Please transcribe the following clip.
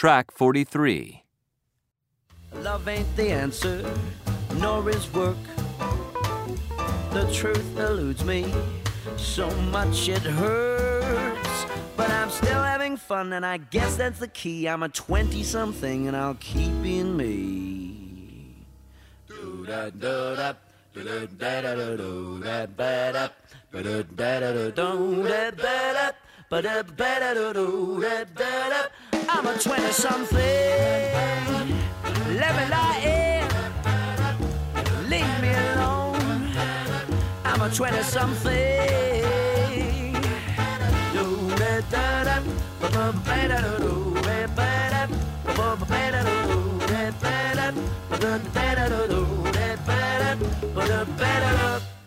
Track 43. Love ain't the answer, nor is work. The truth eludes me, so much it hurts. But I'm still having fun, and I guess that's the key. I'm a 20 something, and I'll keep being me. Do-da-do-da, do-da-da-da-do-da-ba-da, ba-da-da-da-do-da-ba-da, ba-da-ba-da-do-do-da-ba-da. I'm a 20 something. Let me lie in. Leave me alone. I'm a 20 something. Do-da-da-da, ba-ba-ba-da-do-do-da-ba-da, ba-ba-ba-da-do-do-da-ba-da, ba-da-da-da-do-do-da-ba-da, ba-da-ba-da-do.